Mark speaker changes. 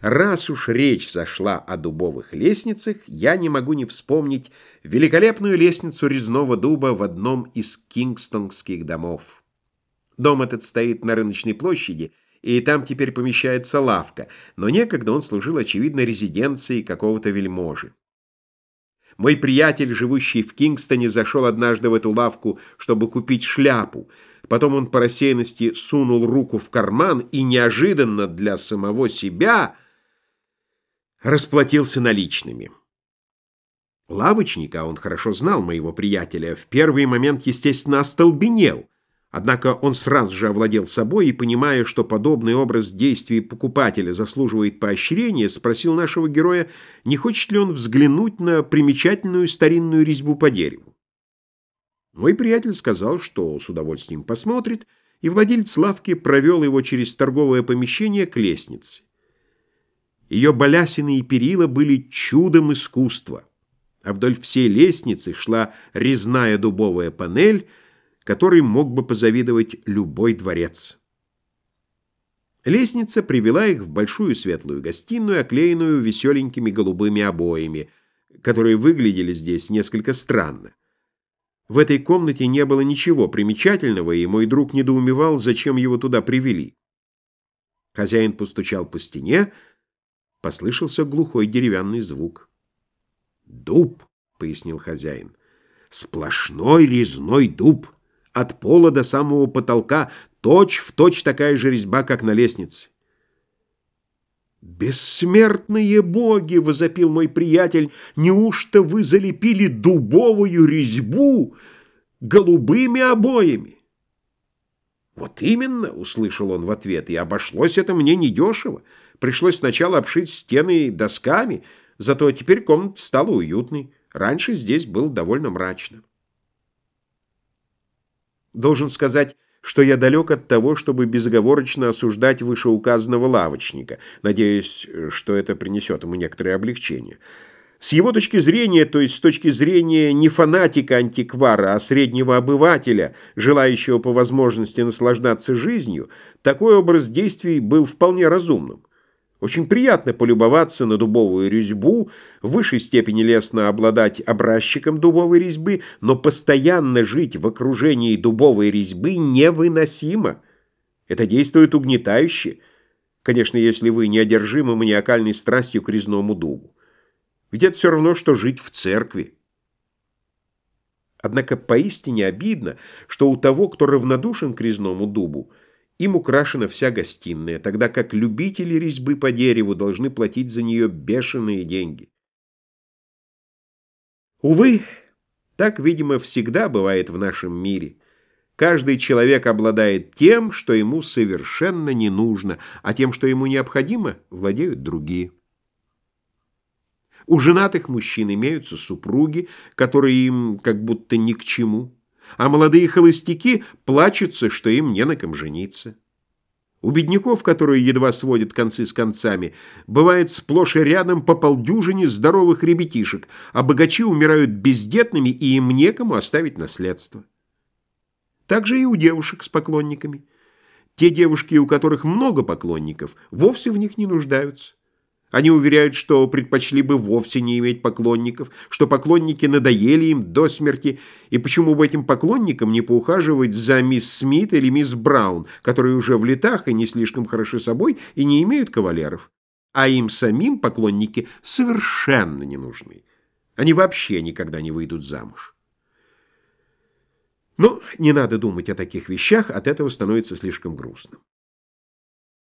Speaker 1: Раз уж речь зашла о дубовых лестницах, я не могу не вспомнить великолепную лестницу резного дуба в одном из кингстонских домов. Дом этот стоит на рыночной площади, и там теперь помещается лавка, но некогда он служил, очевидно, резиденцией какого-то вельможи. Мой приятель, живущий в Кингстоне, зашел однажды в эту лавку, чтобы купить шляпу. Потом он по рассеянности сунул руку в карман и неожиданно для самого себя расплатился наличными. Лавочник, а он хорошо знал моего приятеля, в первый момент, естественно, остолбенел. Однако он сразу же овладел собой и, понимая, что подобный образ действий покупателя заслуживает поощрения, спросил нашего героя, не хочет ли он взглянуть на примечательную старинную резьбу по дереву. Мой приятель сказал, что с удовольствием посмотрит, и владелец лавки провел его через торговое помещение к лестнице. Ее балясины и перила были чудом искусства, а вдоль всей лестницы шла резная дубовая панель, которой мог бы позавидовать любой дворец. Лестница привела их в большую светлую гостиную, оклеенную веселенькими голубыми обоями, которые выглядели здесь несколько странно. В этой комнате не было ничего примечательного, и мой друг недоумевал, зачем его туда привели. Хозяин постучал по стене, Послышался глухой деревянный звук. «Дуб», — пояснил хозяин, — «сплошной резной дуб, от пола до самого потолка, точь-в-точь точь такая же резьба, как на лестнице». «Бессмертные боги!» — возопил мой приятель. «Неужто вы залепили дубовую резьбу голубыми обоями?» «Вот именно!» — услышал он в ответ. «И обошлось это мне недешево. Пришлось сначала обшить стены досками, зато теперь комната стала уютной. Раньше здесь было довольно мрачно. Должен сказать, что я далек от того, чтобы безоговорочно осуждать вышеуказанного лавочника, надеясь, что это принесет ему некоторое облегчение. С его точки зрения, то есть с точки зрения не фанатика-антиквара, а среднего обывателя, желающего по возможности наслаждаться жизнью, такой образ действий был вполне разумным. Очень приятно полюбоваться на дубовую резьбу, в высшей степени лестно обладать образчиком дубовой резьбы, но постоянно жить в окружении дубовой резьбы невыносимо. Это действует угнетающе, конечно, если вы не одержимы маниакальной страстью к резному дубу. Ведь это все равно, что жить в церкви. Однако поистине обидно, что у того, кто равнодушен к резному дубу, им украшена вся гостиная, тогда как любители резьбы по дереву должны платить за нее бешеные деньги. Увы, так, видимо, всегда бывает в нашем мире. Каждый человек обладает тем, что ему совершенно не нужно, а тем, что ему необходимо, владеют другие. У женатых мужчин имеются супруги, которые им как будто ни к чему а молодые холостяки плачутся, что им не на ком жениться. У бедняков, которые едва сводят концы с концами, бывает сплошь и рядом по полдюжине здоровых ребятишек, а богачи умирают бездетными, и им некому оставить наследство. Так же и у девушек с поклонниками. Те девушки, у которых много поклонников, вовсе в них не нуждаются. Они уверяют, что предпочли бы вовсе не иметь поклонников, что поклонники надоели им до смерти, и почему бы этим поклонникам не поухаживать за мисс Смит или мисс Браун, которые уже в летах и не слишком хороши собой и не имеют кавалеров, а им самим поклонники совершенно не нужны. Они вообще никогда не выйдут замуж. Но не надо думать о таких вещах, от этого становится слишком грустно.